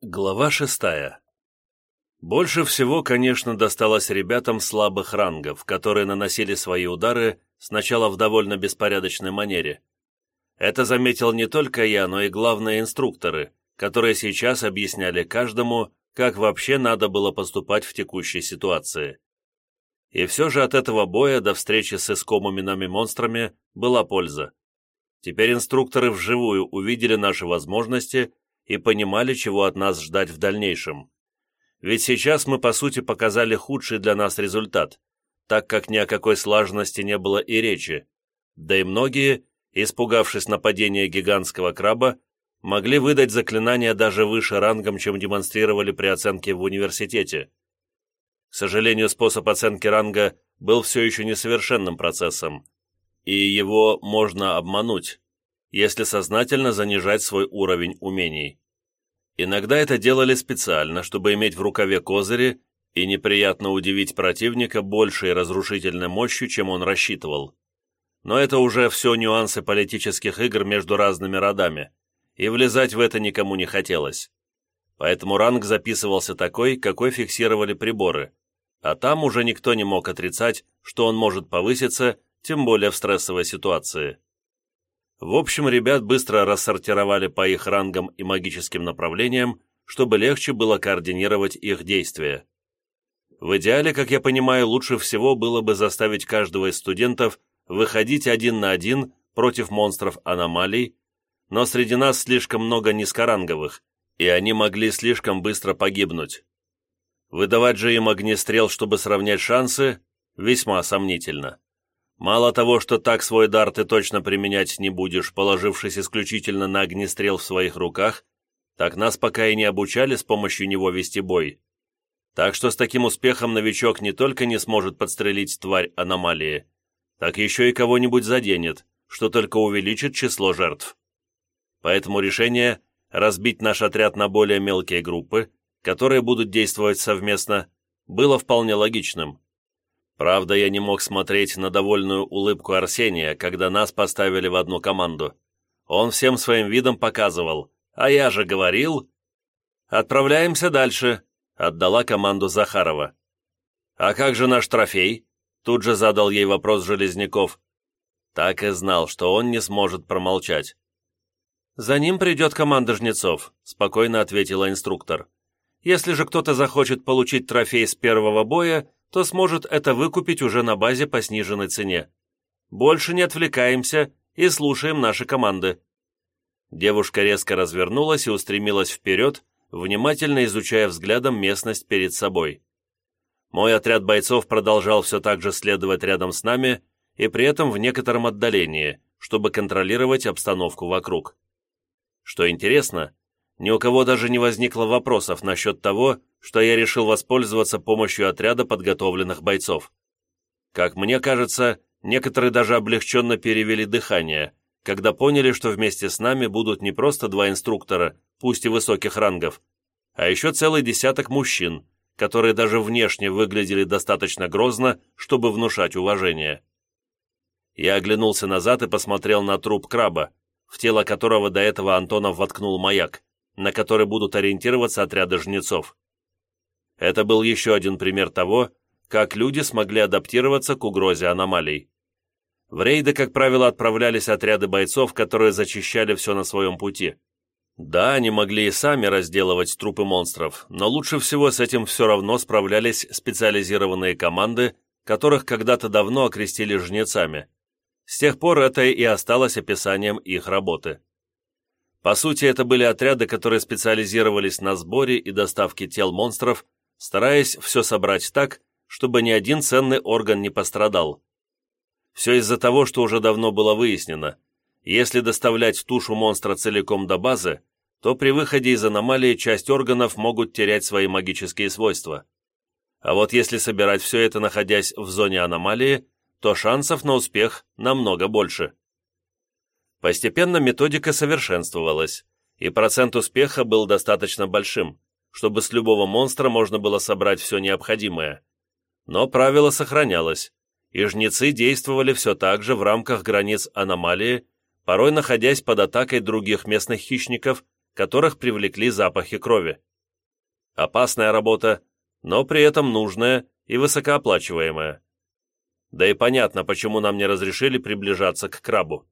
Глава шестая. Больше всего, конечно, досталось ребятам слабых рангов, которые наносили свои удары сначала в довольно беспорядочной манере. Это заметил не только я, но и главные инструкторы, которые сейчас объясняли каждому, как вообще надо было поступать в текущей ситуации. И все же от этого боя до встречи с искомыми монстрами была польза. Теперь инструкторы вживую увидели наши возможности и понимали, чего от нас ждать в дальнейшем. Ведь сейчас мы, по сути, показали худший для нас результат, так как ни о какой слаженности не было и речи. Да и многие, испугавшись нападения гигантского краба, могли выдать заклинания даже выше рангом, чем демонстрировали при оценке в университете. К сожалению, способ оценки ранга был все еще несовершенным процессом, и его можно обмануть, если сознательно занижать свой уровень умений. Иногда это делали специально, чтобы иметь в рукаве козыри и неприятно удивить противника большей разрушительной мощью, чем он рассчитывал. Но это уже все нюансы политических игр между разными родами, и влезать в это никому не хотелось. Поэтому ранг записывался такой, какой фиксировали приборы, а там уже никто не мог отрицать, что он может повыситься, тем более в стрессовой ситуации. В общем, ребят быстро рассортировали по их рангам и магическим направлениям, чтобы легче было координировать их действия. В идеале, как я понимаю, лучше всего было бы заставить каждого из студентов выходить один на один против монстров аномалий, но среди нас слишком много низкоранговых, и они могли слишком быстро погибнуть. Выдавать же им огнестрел, чтобы сравнять шансы, весьма сомнительно. Мало того, что так свой дар ты точно применять не будешь, положившись исключительно на огнестрел в своих руках, так нас пока и не обучали с помощью него вести бой. Так что с таким успехом новичок не только не сможет подстрелить тварь аномалии, так еще и кого-нибудь заденет, что только увеличит число жертв. Поэтому решение разбить наш отряд на более мелкие группы, которые будут действовать совместно, было вполне логичным. Правда, я не мог смотреть на довольную улыбку Арсения, когда нас поставили в одну команду. Он всем своим видом показывал. «А я же говорил...» «Отправляемся дальше», — отдала команду Захарова. «А как же наш трофей?» Тут же задал ей вопрос Железняков. Так и знал, что он не сможет промолчать. «За ним придет команда жнецов», — спокойно ответила инструктор. «Если же кто-то захочет получить трофей с первого боя, то сможет это выкупить уже на базе по сниженной цене. Больше не отвлекаемся и слушаем наши команды». Девушка резко развернулась и устремилась вперед, внимательно изучая взглядом местность перед собой. Мой отряд бойцов продолжал все так же следовать рядом с нами и при этом в некотором отдалении, чтобы контролировать обстановку вокруг. Что интересно, ни у кого даже не возникло вопросов насчет того, что я решил воспользоваться помощью отряда подготовленных бойцов. Как мне кажется, некоторые даже облегченно перевели дыхание, когда поняли, что вместе с нами будут не просто два инструктора, пусть и высоких рангов, а еще целый десяток мужчин, которые даже внешне выглядели достаточно грозно, чтобы внушать уважение. Я оглянулся назад и посмотрел на труп краба, в тело которого до этого Антонов воткнул маяк, на который будут ориентироваться отряды жнецов. Это был еще один пример того, как люди смогли адаптироваться к угрозе аномалий. В рейды, как правило, отправлялись отряды бойцов, которые зачищали все на своем пути. Да, они могли и сами разделывать трупы монстров, но лучше всего с этим все равно справлялись специализированные команды, которых когда-то давно окрестили жнецами. С тех пор это и осталось описанием их работы. По сути, это были отряды, которые специализировались на сборе и доставке тел монстров стараясь все собрать так, чтобы ни один ценный орган не пострадал. Все из-за того, что уже давно было выяснено. Если доставлять тушу монстра целиком до базы, то при выходе из аномалии часть органов могут терять свои магические свойства. А вот если собирать все это, находясь в зоне аномалии, то шансов на успех намного больше. Постепенно методика совершенствовалась, и процент успеха был достаточно большим чтобы с любого монстра можно было собрать все необходимое. Но правило сохранялось, и жнецы действовали все так же в рамках границ аномалии, порой находясь под атакой других местных хищников, которых привлекли запахи крови. Опасная работа, но при этом нужная и высокооплачиваемая. Да и понятно, почему нам не разрешили приближаться к крабу.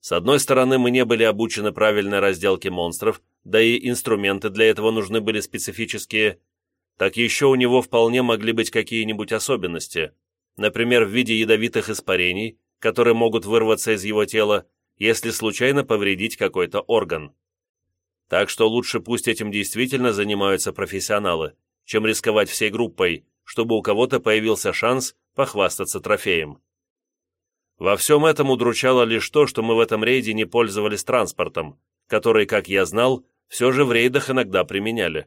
С одной стороны, мы не были обучены правильной разделке монстров, да и инструменты для этого нужны были специфические, так еще у него вполне могли быть какие-нибудь особенности, например, в виде ядовитых испарений, которые могут вырваться из его тела, если случайно повредить какой-то орган. Так что лучше пусть этим действительно занимаются профессионалы, чем рисковать всей группой, чтобы у кого-то появился шанс похвастаться трофеем. Во всем этом удручало лишь то, что мы в этом рейде не пользовались транспортом, который, как я знал, все же в рейдах иногда применяли.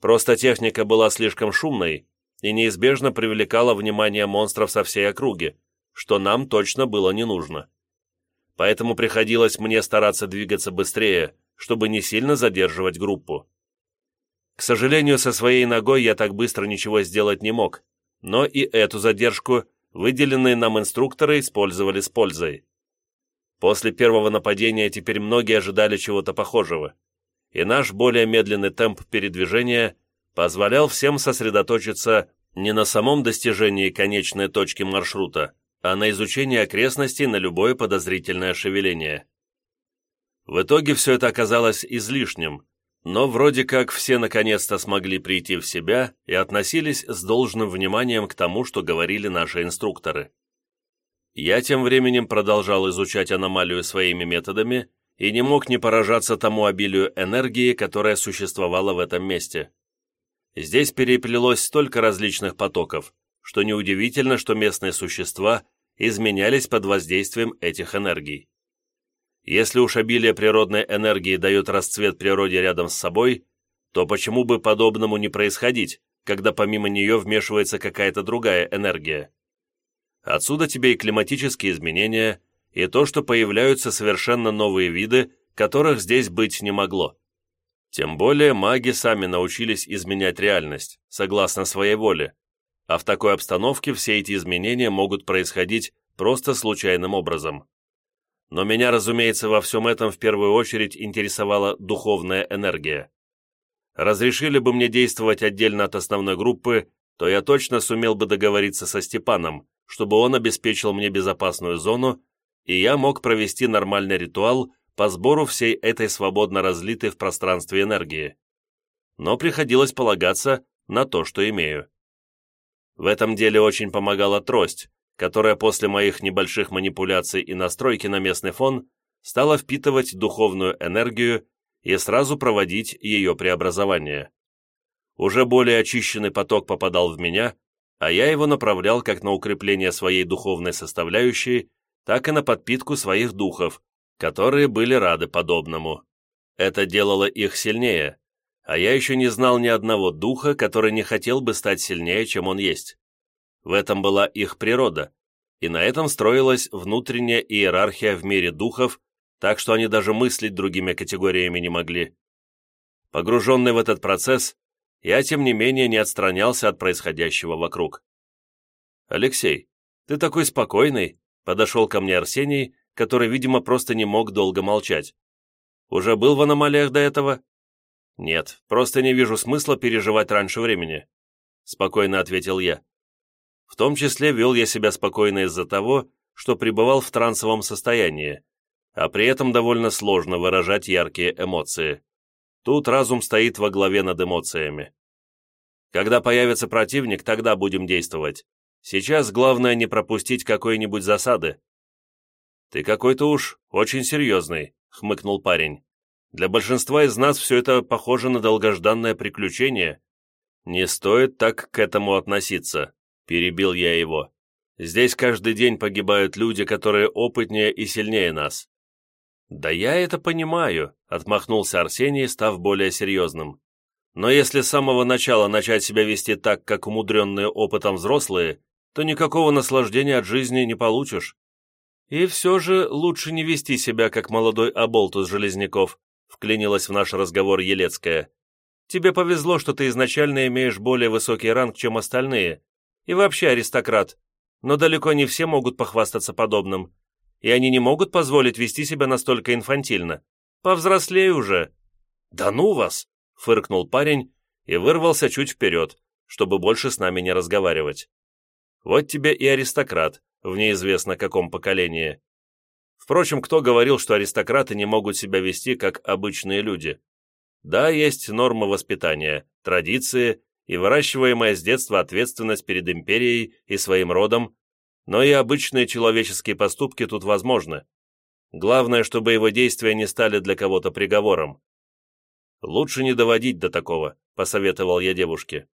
Просто техника была слишком шумной и неизбежно привлекала внимание монстров со всей округи, что нам точно было не нужно. Поэтому приходилось мне стараться двигаться быстрее, чтобы не сильно задерживать группу. К сожалению, со своей ногой я так быстро ничего сделать не мог, но и эту задержку выделенные нам инструкторы использовали с пользой. После первого нападения теперь многие ожидали чего-то похожего, и наш более медленный темп передвижения позволял всем сосредоточиться не на самом достижении конечной точки маршрута, а на изучении окрестностей на любое подозрительное шевеление. В итоге все это оказалось излишним, но вроде как все наконец-то смогли прийти в себя и относились с должным вниманием к тому, что говорили наши инструкторы. Я тем временем продолжал изучать аномалию своими методами и не мог не поражаться тому обилию энергии, которая существовала в этом месте. Здесь переплелось столько различных потоков, что неудивительно, что местные существа изменялись под воздействием этих энергий. Если уж обилие природной энергии дает расцвет природе рядом с собой, то почему бы подобному не происходить, когда помимо нее вмешивается какая-то другая энергия? Отсюда тебе и климатические изменения, и то, что появляются совершенно новые виды, которых здесь быть не могло. Тем более маги сами научились изменять реальность, согласно своей воле, а в такой обстановке все эти изменения могут происходить просто случайным образом. Но меня, разумеется, во всем этом в первую очередь интересовала духовная энергия. Разрешили бы мне действовать отдельно от основной группы, то я точно сумел бы договориться со Степаном, чтобы он обеспечил мне безопасную зону, и я мог провести нормальный ритуал по сбору всей этой свободно разлитой в пространстве энергии. Но приходилось полагаться на то, что имею. В этом деле очень помогала трость, которая после моих небольших манипуляций и настройки на местный фон стала впитывать духовную энергию и сразу проводить ее преобразование. Уже более очищенный поток попадал в меня, а я его направлял как на укрепление своей духовной составляющей, так и на подпитку своих духов, которые были рады подобному. Это делало их сильнее, а я еще не знал ни одного духа, который не хотел бы стать сильнее, чем он есть. В этом была их природа, и на этом строилась внутренняя иерархия в мире духов, так что они даже мыслить другими категориями не могли. Погруженный в этот процесс, я, тем не менее, не отстранялся от происходящего вокруг. «Алексей, ты такой спокойный», — подошел ко мне Арсений, который, видимо, просто не мог долго молчать. «Уже был в аномалиях до этого?» «Нет, просто не вижу смысла переживать раньше времени», — спокойно ответил я. В том числе вел я себя спокойно из-за того, что пребывал в трансовом состоянии, а при этом довольно сложно выражать яркие эмоции. Тут разум стоит во главе над эмоциями. Когда появится противник, тогда будем действовать. Сейчас главное не пропустить какой-нибудь засады. «Ты какой-то уж очень серьезный», — хмыкнул парень. «Для большинства из нас все это похоже на долгожданное приключение. Не стоит так к этому относиться. Перебил я его. «Здесь каждый день погибают люди, которые опытнее и сильнее нас». «Да я это понимаю», — отмахнулся Арсений, став более серьезным. «Но если с самого начала начать себя вести так, как умудренные опытом взрослые, то никакого наслаждения от жизни не получишь. И все же лучше не вести себя, как молодой оболтус Железняков», — вклинилась в наш разговор Елецкая. «Тебе повезло, что ты изначально имеешь более высокий ранг, чем остальные, и вообще аристократ, но далеко не все могут похвастаться подобным, и они не могут позволить вести себя настолько инфантильно. Повзрослей уже». «Да ну вас!» — фыркнул парень и вырвался чуть вперед, чтобы больше с нами не разговаривать. Вот тебе и аристократ, в неизвестно каком поколении. Впрочем, кто говорил, что аристократы не могут себя вести как обычные люди? Да, есть нормы воспитания, традиции и выращиваемая с детства ответственность перед империей и своим родом, но и обычные человеческие поступки тут возможны. Главное, чтобы его действия не стали для кого-то приговором. «Лучше не доводить до такого», — посоветовал я девушке.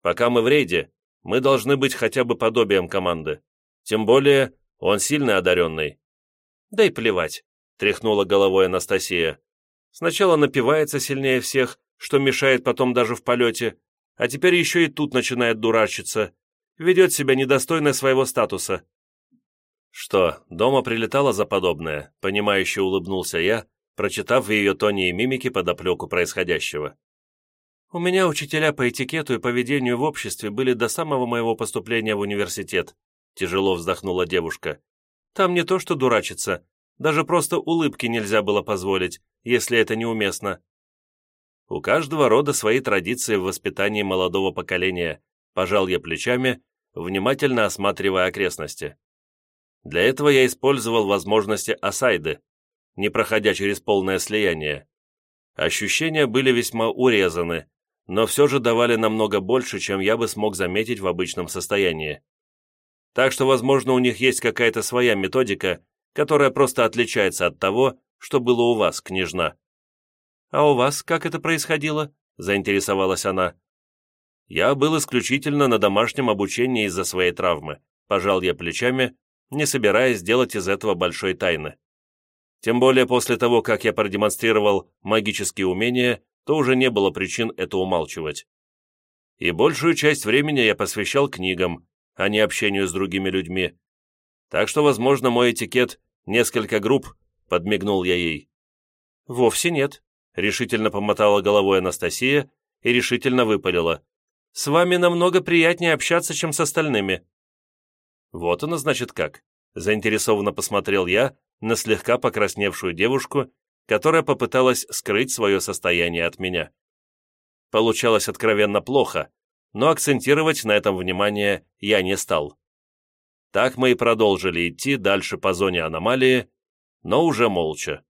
«Пока мы в рейде, мы должны быть хотя бы подобием команды. Тем более, он сильно одаренный». «Да и плевать», — тряхнула головой Анастасия. «Сначала напивается сильнее всех, что мешает потом даже в полете, а теперь еще и тут начинает дурачиться. Ведет себя недостойно своего статуса. «Что, дома прилетала за подобное?» — понимающе улыбнулся я, прочитав в ее тоне и мимике подоплеку происходящего. «У меня учителя по этикету и поведению в обществе были до самого моего поступления в университет», — тяжело вздохнула девушка. «Там не то что дурачиться, даже просто улыбки нельзя было позволить, если это неуместно». «У каждого рода свои традиции в воспитании молодого поколения», — пожал я плечами, внимательно осматривая окрестности. Для этого я использовал возможности осайды, не проходя через полное слияние. Ощущения были весьма урезаны, но все же давали намного больше, чем я бы смог заметить в обычном состоянии. Так что, возможно, у них есть какая-то своя методика, которая просто отличается от того, что было у вас, княжна. «А у вас как это происходило?» – заинтересовалась она. «Я был исключительно на домашнем обучении из-за своей травмы», – пожал я плечами, не собираясь делать из этого большой тайны. Тем более после того, как я продемонстрировал магические умения, то уже не было причин это умалчивать. И большую часть времени я посвящал книгам, а не общению с другими людьми. Так что, возможно, мой этикет несколько групп, подмигнул я ей. Вовсе нет, решительно помотала головой Анастасия и решительно выпалила. С вами намного приятнее общаться, чем с остальными. «Вот оно, значит, как?» Заинтересованно посмотрел я на слегка покрасневшую девушку, которая попыталась скрыть свое состояние от меня. Получалось откровенно плохо, но акцентировать на этом внимание я не стал. Так мы и продолжили идти дальше по зоне аномалии, но уже молча.